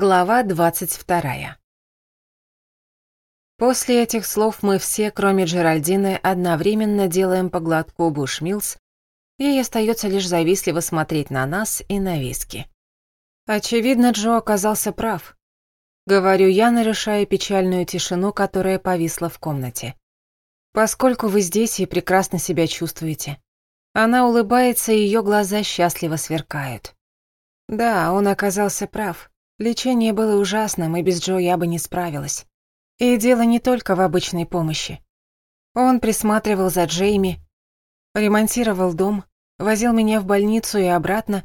Глава 22. После этих слов мы все, кроме Джеральдины, одновременно делаем по глотку бушмилс, ей остается лишь завистливо смотреть на нас и на виски. Очевидно, Джо оказался прав. Говорю я, нарушая печальную тишину, которая повисла в комнате. Поскольку вы здесь и прекрасно себя чувствуете. Она улыбается, и ее глаза счастливо сверкают. Да, он оказался прав. Лечение было ужасным, и без Джо я бы не справилась. И дело не только в обычной помощи. Он присматривал за Джейми, ремонтировал дом, возил меня в больницу и обратно,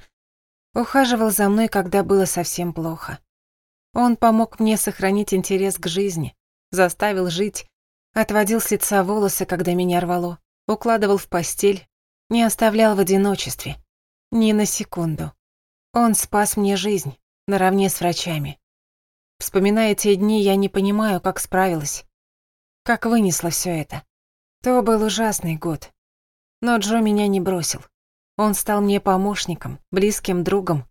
ухаживал за мной, когда было совсем плохо. Он помог мне сохранить интерес к жизни, заставил жить, отводил с лица волосы, когда меня рвало, укладывал в постель, не оставлял в одиночестве. Ни на секунду. Он спас мне жизнь наравне с врачами. Вспоминая те дни, я не понимаю, как справилась, как вынесла все это. То был ужасный год. Но Джо меня не бросил. Он стал мне помощником, близким другом,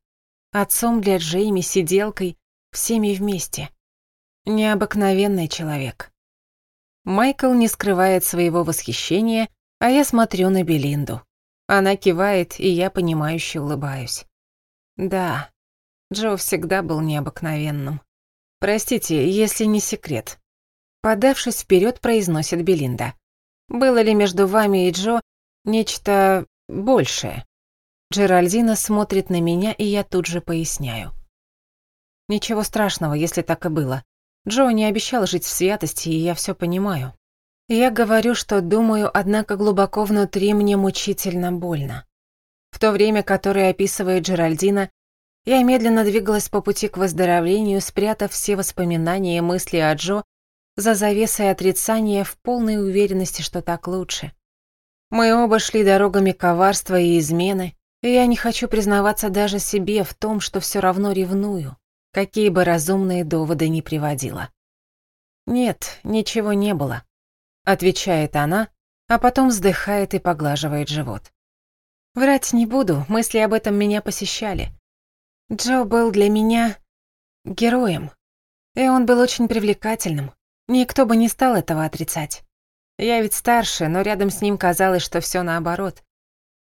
отцом для Джейми, сиделкой, всеми вместе. Необыкновенный человек. Майкл не скрывает своего восхищения, а я смотрю на Белинду. Она кивает, и я понимающе улыбаюсь. Да, Джо всегда был необыкновенным. «Простите, если не секрет». Подавшись вперед, произносит Белинда. «Было ли между вами и Джо нечто большее?» Джеральдина смотрит на меня, и я тут же поясняю. «Ничего страшного, если так и было. Джо не обещал жить в святости, и я все понимаю. Я говорю, что думаю, однако глубоко внутри мне мучительно больно. В то время, которое описывает Джеральдина, я медленно двигалась по пути к выздоровлению, спрятав все воспоминания и мысли о Джо за завесой отрицания в полной уверенности, что так лучше. Мы оба шли дорогами коварства и измены, и я не хочу признаваться даже себе в том, что все равно ревную, какие бы разумные доводы ни приводила. «Нет, ничего не было», — отвечает она, а потом вздыхает и поглаживает живот. «Врать не буду, мысли об этом меня посещали. Джо был для меня героем. И он был очень привлекательным. Никто бы не стал этого отрицать. Я ведь старше, но рядом с ним казалось, что все наоборот.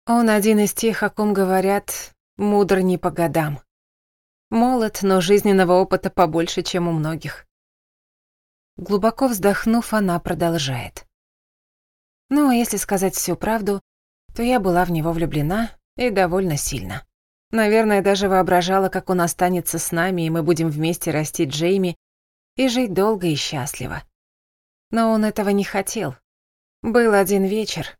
Он один из тех, о ком говорят, мудр не по годам. Молод, но жизненного опыта побольше, чем у многих. Глубоко вздохнув, она продолжает. Ну, а если сказать всю правду, то я была в него влюблена и довольно сильно. Наверное, даже воображала, как он останется с нами, и мы будем вместе расти Джейми и жить долго и счастливо. Но он этого не хотел. Был один вечер.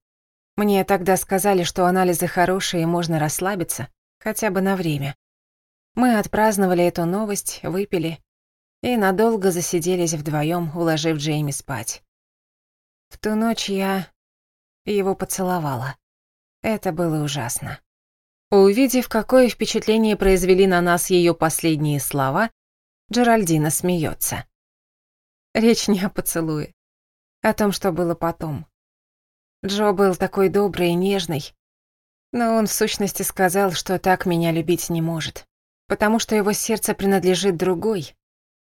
Мне тогда сказали, что анализы хорошие и можно расслабиться, хотя бы на время. Мы отпраздновали эту новость, выпили и надолго засиделись вдвоем, уложив Джейми спать. В ту ночь я его поцеловала. Это было ужасно. Увидев, какое впечатление произвели на нас ее последние слова, Джеральдина смеется. Речь не о поцелуе, о том, что было потом. Джо был такой добрый и нежный, но он в сущности сказал, что так меня любить не может, потому что его сердце принадлежит другой,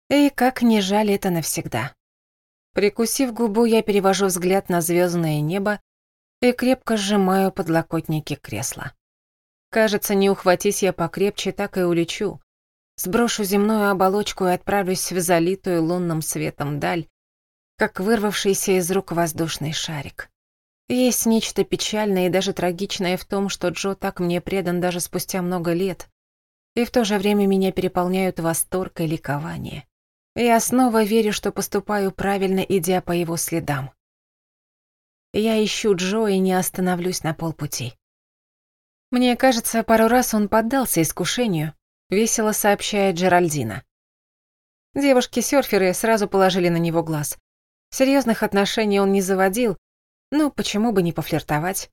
и как не жаль это навсегда. Прикусив губу, я перевожу взгляд на звездное небо и крепко сжимаю подлокотники кресла. Кажется, не ухватись я покрепче, так и улечу. Сброшу земную оболочку и отправлюсь в залитую лунным светом даль, как вырвавшийся из рук воздушный шарик. Есть нечто печальное и даже трагичное в том, что Джо так мне предан даже спустя много лет. И в то же время меня переполняют восторг и ликование. Я снова верю, что поступаю правильно, идя по его следам. Я ищу Джо и не остановлюсь на полпути. «Мне кажется, пару раз он поддался искушению», — весело сообщает Джеральдина. Девушки-серферы сразу положили на него глаз. Серьезных отношений он не заводил, но почему бы не пофлиртовать?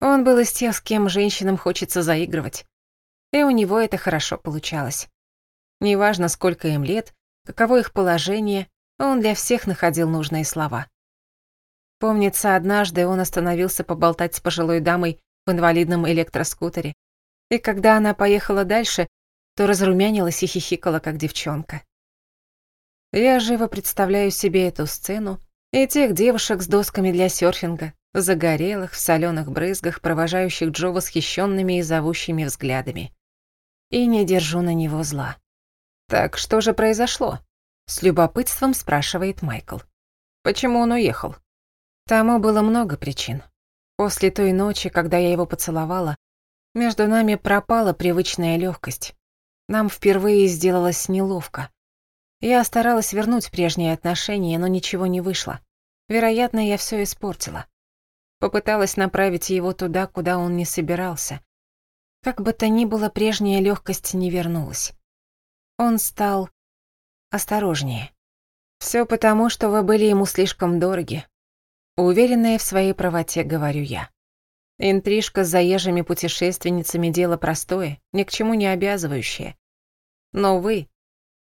Он был из тех, с кем женщинам хочется заигрывать. И у него это хорошо получалось. Неважно, сколько им лет, каково их положение, он для всех находил нужные слова. Помнится, однажды он остановился поболтать с пожилой дамой в инвалидном электроскутере. И когда она поехала дальше, то разрумянилась и хихикала, как девчонка. Я живо представляю себе эту сцену и тех девушек с досками для серфинга, загорелых, в соленых брызгах, провожающих Джо восхищенными и зовущими взглядами. И не держу на него зла. «Так что же произошло?» — с любопытством спрашивает Майкл. «Почему он уехал?» Тому было много причин. После той ночи, когда я его поцеловала, между нами пропала привычная легкость. Нам впервые сделалось неловко. Я старалась вернуть прежние отношения, но ничего не вышло. Вероятно, я все испортила. Попыталась направить его туда, куда он не собирался. Как бы то ни было, прежняя легкость не вернулась. Он стал осторожнее. Все потому, что вы были ему слишком дороги, Уверенная в своей правоте, говорю я. Интрижка с заезжими путешественницами – дело простое, ни к чему не обязывающее. Но, вы,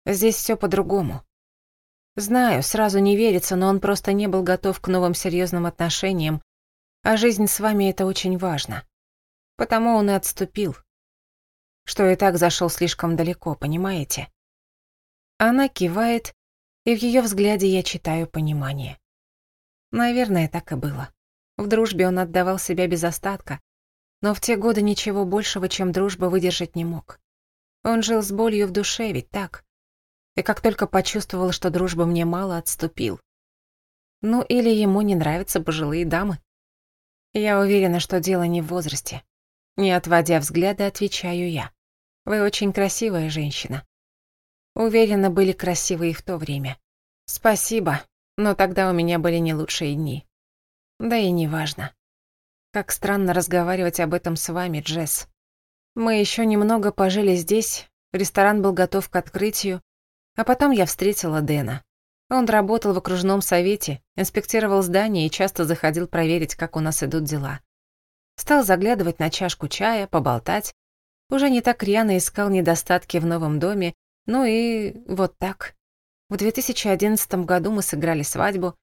здесь все по-другому. Знаю, сразу не верится, но он просто не был готов к новым серьезным отношениям, а жизнь с вами – это очень важно. Потому он и отступил. Что и так зашел слишком далеко, понимаете? Она кивает, и в ее взгляде я читаю понимание. Наверное, так и было. В дружбе он отдавал себя без остатка, но в те годы ничего большего, чем дружба, выдержать не мог. Он жил с болью в душе, ведь так? И как только почувствовал, что дружба мне мало, отступил. Ну или ему не нравятся пожилые дамы. Я уверена, что дело не в возрасте. Не отводя взгляда, отвечаю я. Вы очень красивая женщина. Уверена, были красивые в то время. Спасибо, но тогда у меня были не лучшие дни. Да и не важно. Как странно разговаривать об этом с вами, Джесс. Мы еще немного пожили здесь, ресторан был готов к открытию, а потом я встретила Дэна. Он работал в окружном совете, инспектировал здание и часто заходил проверить, как у нас идут дела. Стал заглядывать на чашку чая, поболтать. Уже не так рьяно искал недостатки в новом доме, ну и вот так. В 2011 году мы сыграли свадьбу,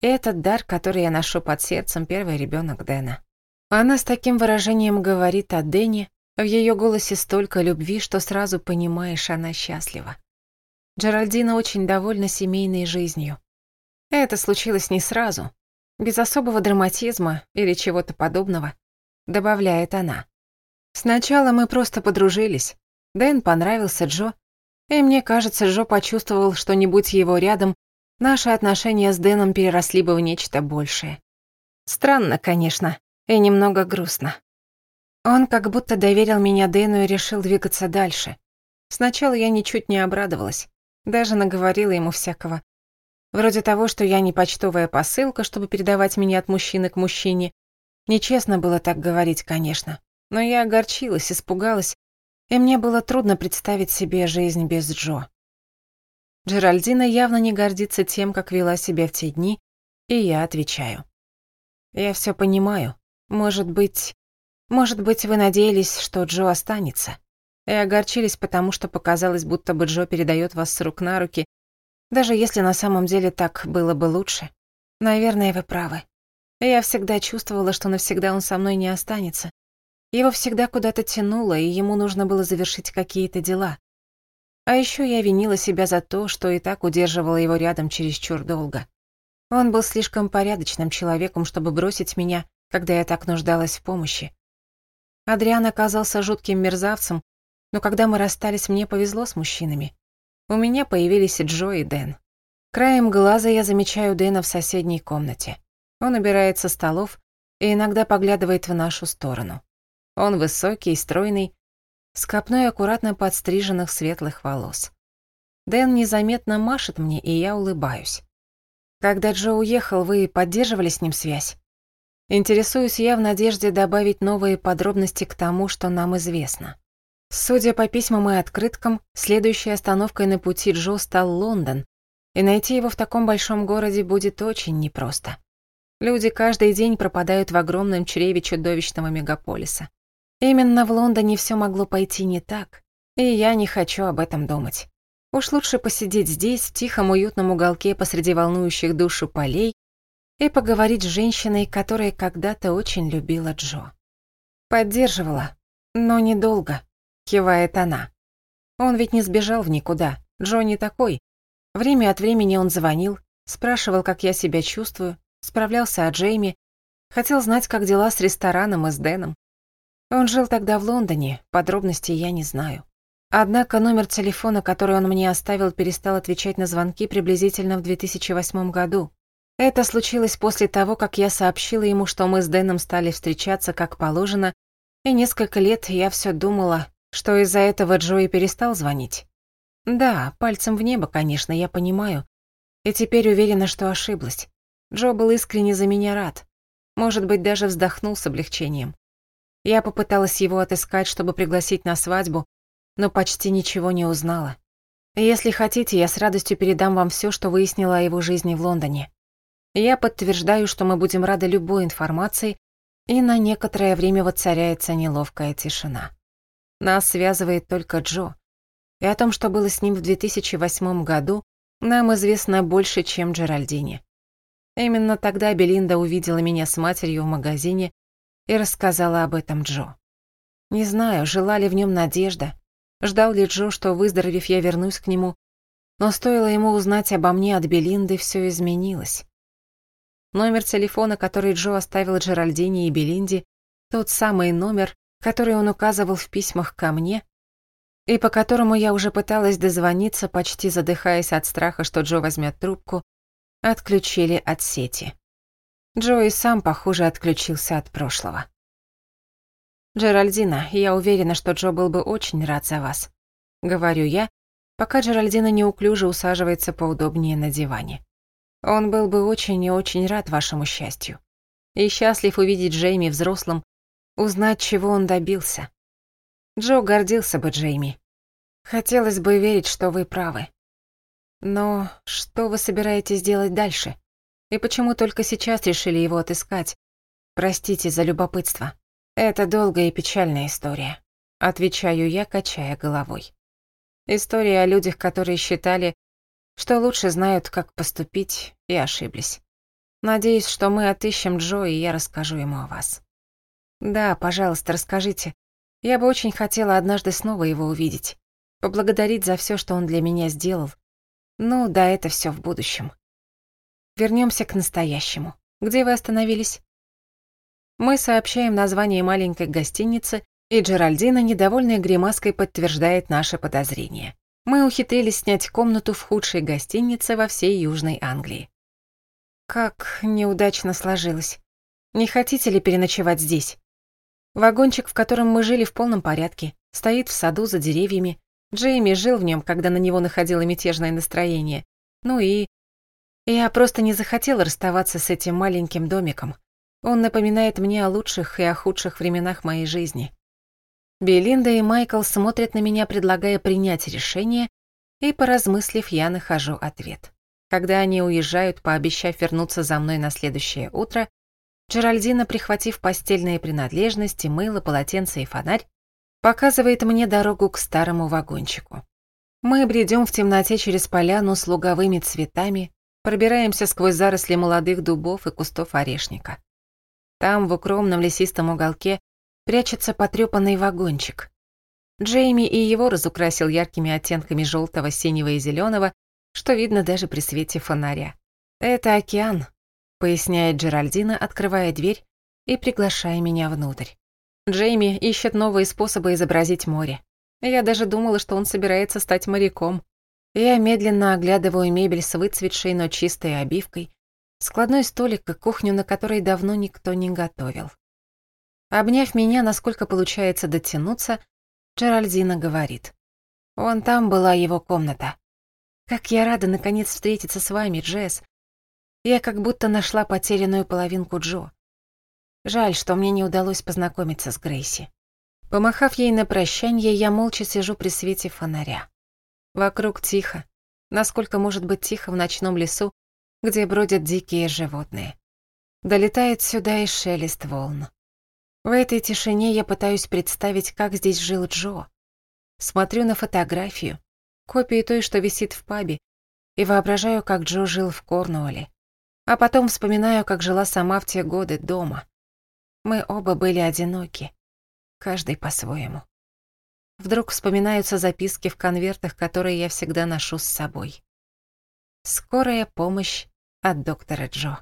и это дар, который я ношу под сердцем, первый ребенок Дэна. Она с таким выражением говорит о Дэне, в ее голосе столько любви, что сразу понимаешь, она счастлива. Джеральдина очень довольна семейной жизнью. Это случилось не сразу, без особого драматизма или чего-то подобного, добавляет она. Сначала мы просто подружились. Дэн понравился Джо, и мне кажется, Жо почувствовал, что не будь его рядом, наши отношения с Дэном переросли бы в нечто большее. Странно, конечно, и немного грустно. Он как будто доверил меня Дэну и решил двигаться дальше. Сначала я ничуть не обрадовалась, даже наговорила ему всякого. Вроде того, что я не почтовая посылка, чтобы передавать меня от мужчины к мужчине. Нечестно было так говорить, конечно. Но я огорчилась, испугалась и мне было трудно представить себе жизнь без Джо. Джеральдина явно не гордится тем, как вела себя в те дни, и я отвечаю. Я все понимаю. Может быть... Может быть, вы надеялись, что Джо останется. И огорчились, потому что показалось, будто бы Джо передает вас с рук на руки, даже если на самом деле так было бы лучше. Наверное, вы правы. Я всегда чувствовала, что навсегда он со мной не останется, его всегда куда-то тянуло, и ему нужно было завершить какие-то дела. А еще я винила себя за то, что и так удерживала его рядом чересчур долго. Он был слишком порядочным человеком, чтобы бросить меня, когда я так нуждалась в помощи. Адриан оказался жутким мерзавцем, но когда мы расстались, мне повезло с мужчинами. У меня появились Джо и Дэн. Краем глаза я замечаю Дэна в соседней комнате. Он убирает со столов и иногда поглядывает в нашу сторону. Он высокий и стройный, с копной аккуратно подстриженных светлых волос. Дэн незаметно машет мне, и я улыбаюсь. Когда Джо уехал, вы поддерживали с ним связь? Интересуюсь я в надежде добавить новые подробности к тому, что нам известно. Судя по письмам и открыткам, следующей остановкой на пути Джо стал Лондон, и найти его в таком большом городе будет очень непросто. Люди каждый день пропадают в огромном чреве чудовищного мегаполиса. Именно в Лондоне все могло пойти не так, и я не хочу об этом думать. Уж лучше посидеть здесь, в тихом уютном уголке посреди волнующих душу полей, и поговорить с женщиной, которая когда-то очень любила Джо. «Поддерживала, но недолго», — кивает она. «Он ведь не сбежал в никуда, Джо не такой. Время от времени он звонил, спрашивал, как я себя чувствую, справлялся о Джейми, хотел знать, как дела с рестораном и с Дэном. Он жил тогда в Лондоне, подробностей я не знаю. Однако номер телефона, который он мне оставил, перестал отвечать на звонки приблизительно в 2008 году. Это случилось после того, как я сообщила ему, что мы с Дэном стали встречаться как положено, и несколько лет я все думала, что из-за этого Джои перестал звонить. Да, пальцем в небо, конечно, я понимаю. И теперь уверена, что ошиблась. Джо был искренне за меня рад. Может быть, даже вздохнул с облегчением. Я попыталась его отыскать, чтобы пригласить на свадьбу, но почти ничего не узнала. Если хотите, я с радостью передам вам все, что выяснила о его жизни в Лондоне. Я подтверждаю, что мы будем рады любой информации, и на некоторое время воцаряется неловкая тишина. Нас связывает только Джо. И о том, что было с ним в 2008 году, нам известно больше, чем Джеральдине. Именно тогда Белинда увидела меня с матерью в магазине и рассказала об этом Джо. Не знаю, жила ли в нем надежда, ждал ли Джо, что, выздоровев, я вернусь к нему, но стоило ему узнать обо мне от Белинды, все изменилось. Номер телефона, который Джо оставил Джеральдине и Белинде, тот самый номер, который он указывал в письмах ко мне, и по которому я уже пыталась дозвониться, почти задыхаясь от страха, что Джо возьмет трубку, отключили от сети. Джои сам, похоже, отключился от прошлого. «Джеральдина, я уверена, что Джо был бы очень рад за вас», — говорю я, пока Джеральдина неуклюже усаживается поудобнее на диване. «Он был бы очень и очень рад вашему счастью. И счастлив увидеть Джейми взрослым, узнать, чего он добился. Джо гордился бы Джейми. Хотелось бы верить, что вы правы. Но что вы собираетесь делать дальше?» И почему только сейчас решили его отыскать? Простите за любопытство. Это долгая и печальная история. Отвечаю я, качая головой. История о людях, которые считали, что лучше знают, как поступить, и ошиблись. Надеюсь, что мы отыщем Джо, и я расскажу ему о вас. Да, пожалуйста, расскажите. Я бы очень хотела однажды снова его увидеть. Поблагодарить за все, что он для меня сделал. Ну, да, это все в будущем. Вернемся к настоящему. Где вы остановились? Мы сообщаем название маленькой гостиницы, и Джеральдина, недовольная гримаской, подтверждает наше подозрение. Мы ухитрились снять комнату в худшей гостинице во всей Южной Англии. Как неудачно сложилось. Не хотите ли переночевать здесь? Вагончик, в котором мы жили в полном порядке, стоит в саду за деревьями. Джейми жил в нем, когда на него находило мятежное настроение. Ну и я просто не захотела расставаться с этим маленьким домиком. Он напоминает мне о лучших и о худших временах моей жизни. Белинда и Майкл смотрят на меня, предлагая принять решение, и, поразмыслив, я нахожу ответ. Когда они уезжают, пообещав вернуться за мной на следующее утро, Джеральдина, прихватив постельные принадлежности, мыло, полотенце и фонарь, показывает мне дорогу к старому вагончику. Мы бредем в темноте через поляну с луговыми цветами, Пробираемся сквозь заросли молодых дубов и кустов орешника. Там, в укромном лесистом уголке, прячется потрепанный вагончик. Джейми и его разукрасил яркими оттенками желтого, синего и зеленого, что видно даже при свете фонаря. «Это океан», — поясняет Джеральдина, открывая дверь и приглашая меня внутрь. Джейми ищет новые способы изобразить море. Я даже думала, что он собирается стать моряком. Я медленно оглядываю мебель с выцветшей, но чистой обивкой, складной столик и кухню, на которой давно никто не готовил. Обняв меня, насколько получается дотянуться, Джеральдина говорит. «Вон там была его комната. Как я рада наконец встретиться с вами, Джесс. Я как будто нашла потерянную половинку Джо. Жаль, что мне не удалось познакомиться с Грейси». Помахав ей на прощанье, я молча сижу при свете фонаря. Вокруг тихо. Насколько может быть тихо в ночном лесу, где бродят дикие животные. Долетает сюда и шелест волн. В этой тишине я пытаюсь представить, как здесь жил Джо. Смотрю на фотографию, копию той, что висит в пабе, и воображаю, как Джо жил в Корнуолле. А потом вспоминаю, как жила сама в те годы дома. Мы оба были одиноки, каждый по-своему. Вдруг вспоминаются записки в конвертах, которые я всегда ношу с собой. «Скорая помощь от доктора Джо».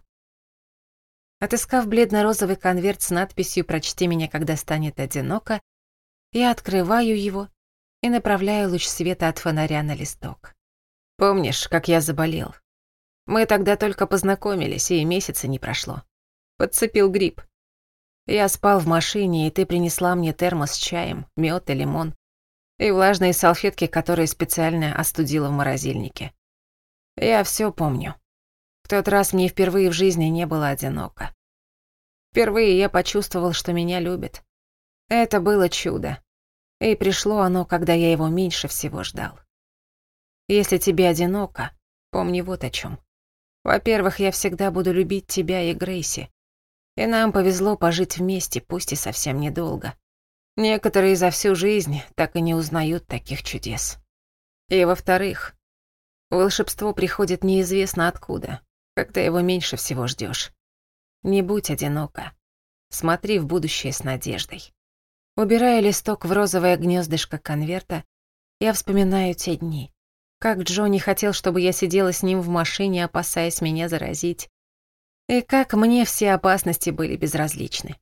Отыскав бледно-розовый конверт с надписью «Прочти меня, когда станет одиноко», я открываю его и направляю луч света от фонаря на листок. «Помнишь, как я заболел? Мы тогда только познакомились, и месяца не прошло. Подцепил грипп. Я спал в машине, и ты принесла мне термос с чаем, мёд и лимон и влажные салфетки, которые специально остудила в морозильнике. Я все помню. В тот раз мне впервые в жизни не было одиноко. Впервые я почувствовал, что меня любят. Это было чудо. И пришло оно, когда я его меньше всего ждал. Если тебе одиноко, помни вот о чем. Во-первых, я всегда буду любить тебя и Грейси. И нам повезло пожить вместе, пусть и совсем недолго. Некоторые за всю жизнь так и не узнают таких чудес. И во-вторых, волшебство приходит неизвестно откуда, когда его меньше всего ждешь. Не будь одинока. Смотри в будущее с надеждой. Убирая листок в розовое гнездышко конверта, я вспоминаю те дни. Как Джонни хотел, чтобы я сидела с ним в машине, опасаясь меня заразить. И как мне все опасности были безразличны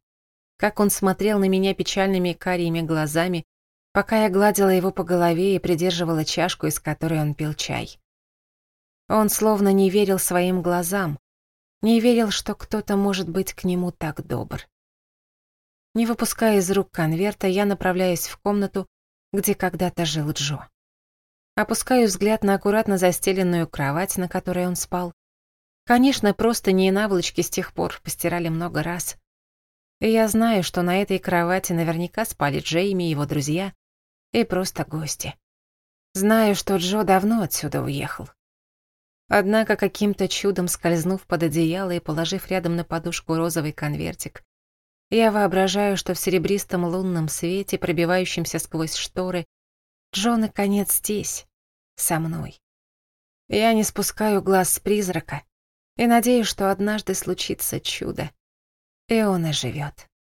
как он смотрел на меня печальными карими глазами, пока я гладила его по голове и придерживала чашку, из которой он пил чай. Он словно не верил своим глазам, не верил, что кто-то может быть к нему так добр. Не выпуская из рук конверта, я направляюсь в комнату, где когда-то жил Джо. Опускаю взгляд на аккуратно застеленную кровать, на которой он спал. Конечно, просто не и наволочки с тех пор постирали много раз — я знаю, что на этой кровати наверняка спали Джейми и его друзья, и просто гости. Знаю, что Джо давно отсюда уехал. Однако каким-то чудом скользнув под одеяло и положив рядом на подушку розовый конвертик, я воображаю, что в серебристом лунном свете, пробивающемся сквозь шторы, Джо наконец здесь, со мной. Я не спускаю глаз с призрака и надеюсь, что однажды случится чудо, и он оживет.